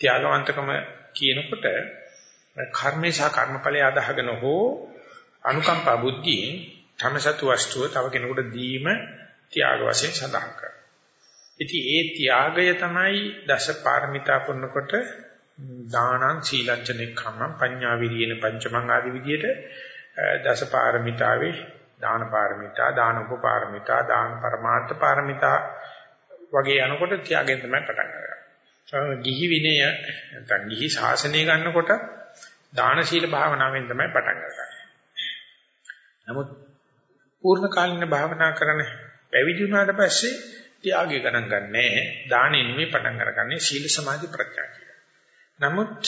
ත්‍යාගවන්තකම කියනකොට කර්මේ සහ කර්මඵලයේ අදහගෙන හෝ අනුකම්පා බුද්ධියෙන් තමසතු වස්තුව තව කෙනෙකුට දීම ත්‍යාග වශයෙන් සඳහන් කරනවා. ඉතින් ඒ ත්‍යාගය තමයි දස පාරමිතා පුරනකොට දානං සීලංච නෙක්ඛම්මං පඤ්ඤා විරියන පංචමං ආදී විදියට දස පාරමිතාවේ දාන පාරමිතා දාන උපපාරමිතා දාන පරමාර්ථ පාරමිතා වගේ යනකොට ත්‍යාගයෙන් තමයි පටන් ගන්නේ. ගිහි විනය නැත්නම් ගිහි ශාසනය ගන්නකොට දාන සීල භාවනාවෙන් තමයි පටන් ගන්නේ. නමුත් පූර්ණ කාලින භාවනා කරන පැවිදි වුණාට පස්සේ ත්‍යාගය ගණන් ගන්නෑ. දානෙ නෙමෙයි පටන් අරගන්නේ සීල සමාධි ප්‍රඥා කියලා. නමුත්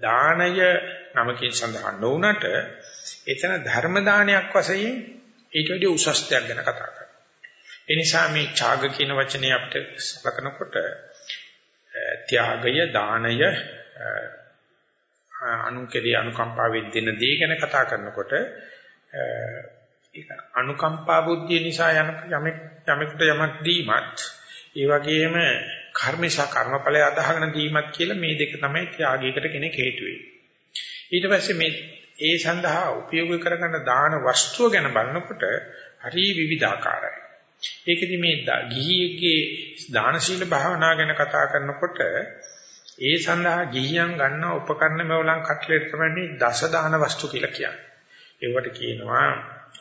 දානය නමකින් සඳහන් නොවුනට එතන ධර්ම දානයක් වශයෙන් ඊට වඩා උසස් දෙයක් ගැන කතා කරනවා. ඒ නිසා මේ ඡාග කියන වචනේ අපිට සලකනකොට ත්‍යාගය දානය අනුකේදී අනුකම්පාවෙන් දෙන දේ ගැන කතා කරනකොට ඒක අනුකම්පා බුද්ධිය නිසා යන යමෙක් යමෙකුට යමක් දීමත් ඒ වගේම කර්මේශා කර්මඵලය අදහගෙන දීමත් කියලා මේ දෙක තමයි ත්‍යාගයකට කෙනෙක් හේතු ඊට පස්සේ මේ ඒ සඳහා උපයෝග කරගන්න දාන වස්තුව ගැන බලනකොට හරි විවිධාකාරයි. ඒකෙදි මේ ගිහියෙක්ගේ දාන ශීල භාවනා ගැන කතා කරනකොට ඒ සඳහා ගිහියන් ගන්න උපකරණ මෙවලම් කට්ලෙට තමයි මේ දස දාන වස්තු කියලා කියන්නේ. ඒවට කියනවා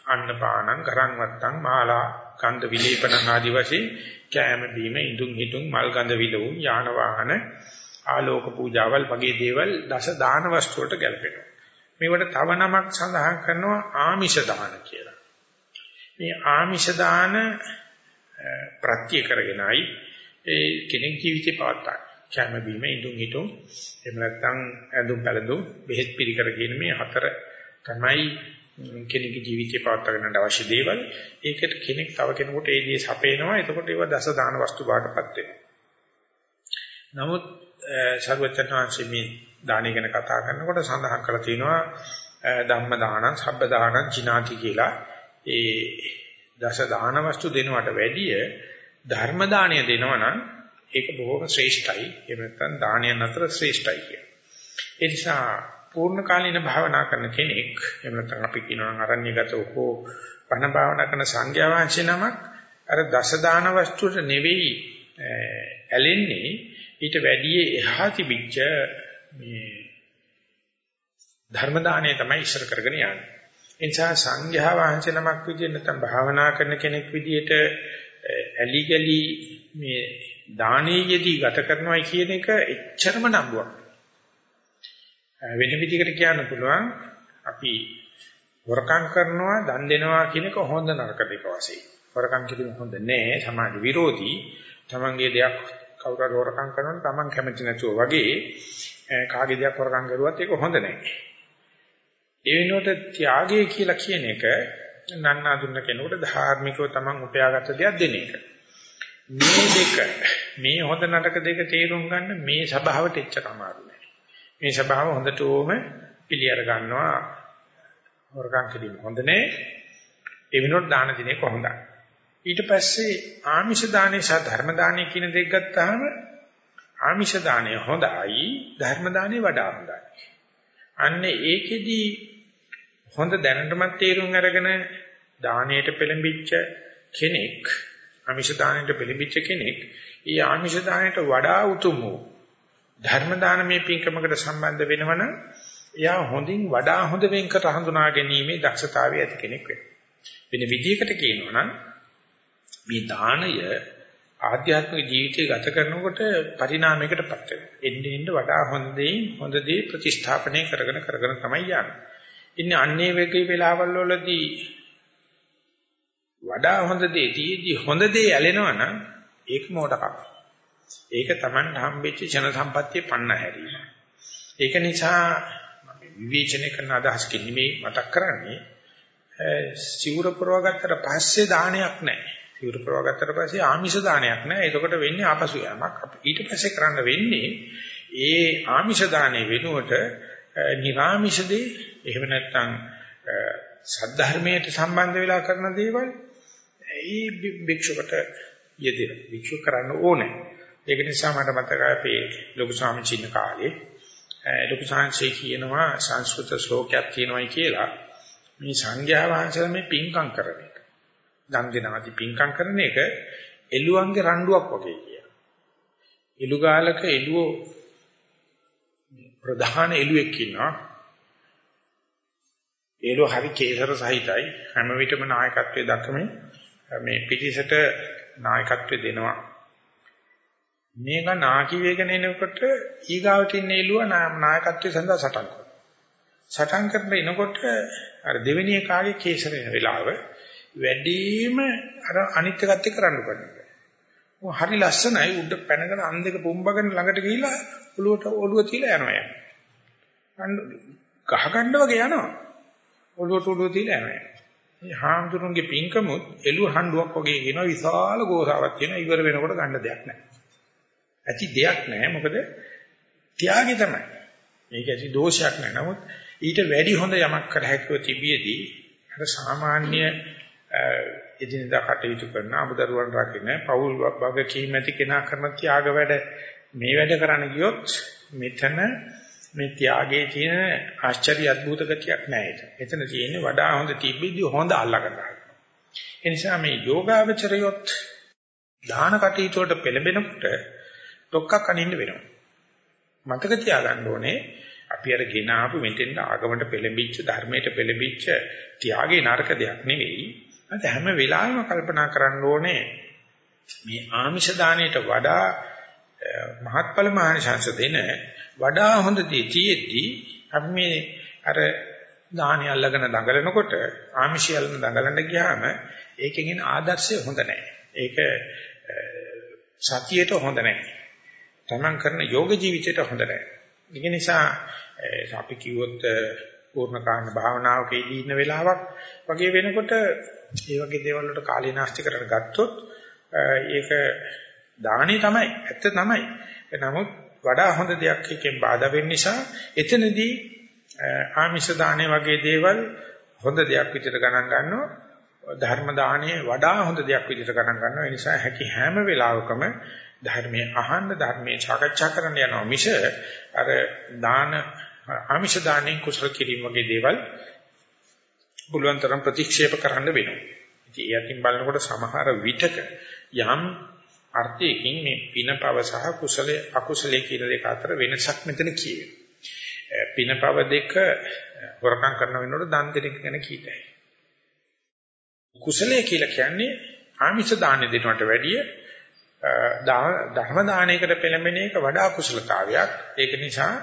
අන්නපානං කරන් වත්තං මාලා කන්ද විලේපන ආදි වශයෙන් කෑම බීම ඉදුම් හිටුම් මල් ගඳ විලවුන් යාන වාහන ආලෝක පූජාවල් වගේ දේවල් දස දාන වස්තු වලට ගැලපෙනවා. මේවට තව නමක් සඳහන් කරනවා ආමිෂ දාන කියලා. මේ ආමිෂ දාන ප්‍රත්‍ය කරගෙනයි ඒ කෙනෙක් ජීවිතේ පවත්වා කැම බීම ඉදුම් හිටුම් එහෙම නැත්නම් ඇඳුම් පැළඳුම් බෙහෙත් පිළිකර කියන මේ හතර තමයි කෙනෙකුගේ ජීවිතේ පවත්වාගෙන යන්න අවශ්‍ය දේවල්. ඒකට කෙනෙක් තව කෙනෙකුට ඒ දේ සපේනවා. එතකොට ඒව දස දාන වස්තු බාටපත් වෙනවා. නමුත් සර්වචත්තනාංශ මේ දානය ගැන කතා කරනකොට සඳහන් කරලා තියෙනවා ධම්ම දානං සබ්බ දානං ජිනාති කියලා. ඒ දස දාන වස්තු දෙනවට වැඩිය ධර්ම දාණය දෙනවා නම් ඒක බොහොම ශ්‍රේෂ්ඨයි. එහෙම නැත්නම් දානයන් අතර ශ්‍රේෂ්ඨයි කියන. ඒ නිසා පූර්ණ කාලීන භාවනා කරන කෙනෙක් එහෙම නැත්නම් අපි කියනවා අරණ්‍යගතව හෝ වන භාවනා කරන සංඝයා වහන්සේ නමක් අර දස දාන වස්තුවට නෙවෙයි ඇලෙන්නේ ඊට වැඩි එහා තිබිච්ච මේ ධර්ම දාණය තමයි ඉස්සර කරගෙන යන්නේ. ඒ නිසා සංඝයා වහන්සේ නමක් විදිහට නැත්නම් භාවනා කරන කෙනෙක් විදිහට ඇලි ගලි මේ දානීයදී ගත කරනවා කියන එක එච්චරම නම්බුවක්. වෙන විදිහකට කියන්න පුළුවන් අපි හොරකම් කරනවා දන් දෙනවා කියන එක හොඳ නරක දෙක වශයෙන්. හොරකම් කිරීම හොඳ නෑ සමාජ විරෝධී. තමන්ගේ දෙයක් කවුරු හරි හොරකම් කරනොත් තමන් කැමති නැතුව වගේ කාගේ දෙයක් හොරකම් කරුවත් ඒක හොඳ නෑ. ඒ වෙනුවට ත්‍යාගය කියලා කියන එක නන්නා දුන්න කෙනෙකුට ධාර්මිකව තමන් උපයාගත්ත දෙයක් දෙන එක. මේ දෙක මේ හොඳ නරක දෙක තේරුම් ගන්න මේ ස්වභාවට එච්චර අමාරු නෑ. මේ ස්වභාව හොඳටම පිළිඅර ගන්නවා හොරකම් කිරීම හොඳ නෑ. ඒ වෙනුවට දාන දිනේ කොහොඳයි. ඊට පස්සේ ආමිෂ දානේ සහ ධර්ම දානේ කියන දෙක ගත්තාම ආමිෂ දානේ හොඳයි ධර්ම දානේ වඩා හොඳයි. අන්න ඒකෙදි හොඳ දැනටමත් තේරුම් අරගෙන දාණයට පෙළඹිච්ච කෙනෙක් ආමිෂ දාණයට පෙළඹිච්ච කෙනෙක් ඊ ආමිෂ දාණයට වඩා උතුම් වූ ධර්ම දානමේ පින්කමකට සම්බන්ධ වෙනවනම් එයා හොඳින් වඩා හොඳ වෙන්කට හඳුනා ගැනීමේ දක්ෂතාවය ඇති කෙනෙක් වෙනවා. වෙන විදිහකට කියනවා නම් මේ දාණය ආධ්‍යාත්මික ජීවිතය ගත කරනකොට පරිණාමයකටපත් වෙනවා. එන්නේ එන්න වඩා හොඳ දේ හොඳ දේ ප්‍රතිස්ථාපනය කරගෙන කරගෙන තමයි යන්නේ. ඉන්නේ අන්නේ වගේ වෙලාවල් වලදී වඩා හොඳ දේ තියේදී හොඳ දේ ඇලෙනවා නම් ඒක මොඩකම. ඒක Taman හම්බෙච්ච ඡන සම්පත්තිය පන්න හැරීම. ඒක නිසා විවේචනය කරන අදහස් කිනිමේ මතක් කරන්නේ සිවුර පුරවගත්තට පස්සේ දානයක් නැහැ. සිවුර පුරවගත්තට පස්සේ ආමිෂ දානයක් නැහැ. එතකොට වෙන්නේ ආපසු යamak. ඊට පස්සේ කරන්න වෙන්නේ ඒ ආමිෂ දානේ වෙනුවට නිර්ආමිෂ දේ එහෙම නැත්නම් සද්ධර්මයට සම්බන්ධ වෙලා කරන දේවල් ඒ භික්ෂුවට යෙදෙන. භික්ෂු කරන්න ඕනේ. ඒක නිසා මට මතකයි අපේ ලොකු ස්වාමීන් වහන්සේ කාලේ ලොකු සංසේ කියනවා සංස්කෘත ශ්ලෝකයක් කියනවායි කියලා මේ සංඝයා වහන්සේලා මේ පින්කම් කරන එක. දන් දෙනාදී පින්කම් කරන එක එළුවන්ගේ රණ්ඩුවක් වගේ කියනවා. එළුගාලක එළුව ප්‍රධාන එළුවෙක් ඉන්නවා. එළුව හරි කේසර සහිතයි හැම විටම නායකත්වයේ දක්වමින් මේ පිටිසට නායකත්වය දෙනවා. මේක නාකි වේගන එනකොට ඊගාවට ඉන්න එළුව නායකත්වයේ සඳහා සටන් කරනවා. සටන් කරන එනකොට අර දෙවෙනි එකාගේ කේසර වෙන වෙලාව වැඩිම අර අනිත් එකත් එක්ක රණ්ඩු කරනවා. ਉਹ හරි ලස්සනයි උඩ පැනගෙන අන් දෙක පුම්බගෙන ළඟට ගිහිලා ඔළුවට ඔළුව තියලා යනවා යන්නේ. ගහ ගන්න වගේ යනවා. ඔළුවට ඔළුව තියලා යනවා. මේ හාමුදුරන්ගේ පින්කමුත් එළුව හඬුවක් වගේ කියනවා විශාල ගෝසාවක් තියෙනවා ඉවර වෙනකොට ගන්න දෙයක් නැහැ. ඇති දෙයක් නැහැ මොකද ත්‍යාගය තමයි. මේක ඇති දෝෂයක් නැහැ. නමුත් ඊට වැඩි හොඳ යමක් කර හැකිව තිබියදී අර සාමාන්‍ය එදිනදා කටයුතු කරන අමුදරුවන් රකින්න පෞල් භග කීමැති කෙනා කරන ත්‍යාග වැඩ මේ වැඩ කරන්න ගියොත් මෙතන මේ ත්‍යාගයේ තියෙන ආශ්චර්ය අద్భుත ගතියක් නැහැ ඒක. එතන තියෙන්නේ වඩා හොඳ තිබිද්දි හොඳ අල්ලගන්න. ඒ නිසා මේ යෝගාවචරයොත් දාන කටයුතු වලට පෙළඹෙනකොට ඩොක්කක් අනින්න වෙනවා. මතක තියාගන්න ඕනේ අපි අර ගෙන ආපු මෙතෙන් ආගමට පෙළඹිච්ච ධර්මයට පෙළඹිච්ච ත්‍යාගේ නරක දෙයක් නෙවෙයි. අද හැම වෙලාවෙම කල්පනා කරන්න ඕනේ මේ ආමිෂ දාණයට වඩා මහත්ඵල මහානිශංස දෙන වඩා හොඳ දේ තියෙද්දි අපි මේ අර දාහණි අල්ලගෙන දඟලනකොට ආමිෂය අල්ලන දඟලන්න ගියාම ඒකෙන් එන ආදර්ශය හොඳ නැහැ. ඒක සතියේට හොඳ නැහැ. තමන් කරන යෝග ජීවිතයට හොඳ නැහැ. ඒක නිසා අපි කිව්වොත් පූර්ණ කාණ භාවනාවක ඉඳී ඉන්න වෙලාවක්. වගේ වෙනකොට ඒ වගේ දේවල් වලට කාලේ නාස්ති කරගෙන ගත්තොත් ඒක දාහණි තමයි ඇත්ත තමයි. නමුත් වඩා හොඳ දෙයක් එකෙන් බාධා වෙන්න නිසා එතනදී ආමිෂ දාහණය වගේ දේවල් හොඳ දෙයක් විදිහට ගණන් ගන්නවා. ධර්ම දාහණය වඩා හොඳ දෙයක් විදිහට ගණන් ගන්නවා. ඒ නිසා හැකි හැම වෙලාවකම ධර්මයේ අහන්න ධර්මයේ සාකච්ඡා කරන්න යනවා මිස අර දාන ආමිෂ දාණයෙන් කුසල කිරීම වගේ දේවල් බුලුවන් තරම් ප්‍රතික්ෂේප කරන්න වෙනවා. ඉතින් ඒ අතින් බලනකොට සමහර විටක යම් අර්ථයකින් මේ පිනපව සහ කුසලයේ අකුසලයේ කියන දෙක අතර වෙනසක් මෙතන කියවේ. පිනපව දෙක වරකම් කරන වෙනකොට දන් දෙන එක ගැන කීතයි. කුසලයේ කියලා කියන්නේ ආමිෂ දාන දෙනවට වැඩිය ධර්ම දානයකට පෙළඹෙන එක වඩා කුසලතාවයක්. ඒක නිසා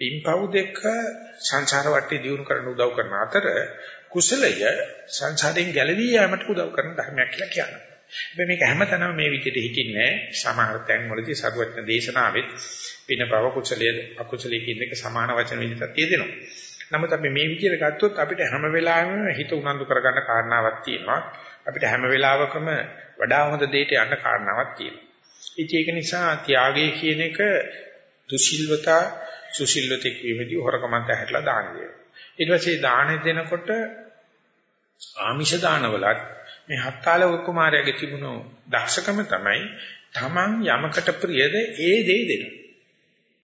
පින්පව් දෙක සංසාර වටේ දියුණු කරන්න උදව් කරන අතර කුසලය සංසාරයෙන් ගැලවී යාමට උදව් කරන ධර්මයක් කියලා කියනවා. හැබැයි මේක හැමතැනම මේ විදිහට හිටින්නේ සමහර තැන් වලදී සරුවත්න දේශනාවෙත් පිනපව කුසලයේ අකුසලයේ කියන එක සමාන වචන විදිහට තියෙනවා. නමුත් අපි මේ විදිහට ගත්තොත් අපිට හැම වෙලාවෙම හිත උනන්දු කරගන්න කාරණාවක් තියෙනවා. අපිට හැම වෙලාවකම වඩා හොඳ දෙයකට යන්න කාරණාවක් තියෙනවා. ඉතින් ඒක නිසා ත්‍යාගය කියන එක දුසිල්වතා සුසිල්වතෙක් වීමදී හොරකමන්ත හැටලා දාන දෙනවා. ඊට පස්සේ දාන දෙනකොට ආමිෂ දානවලත් මේ හත්කාල කුමාරයාගේ තිබුණු දක්ෂකම තමයි Taman යමකට ප්‍රියද ඒ දේ දෙනවා.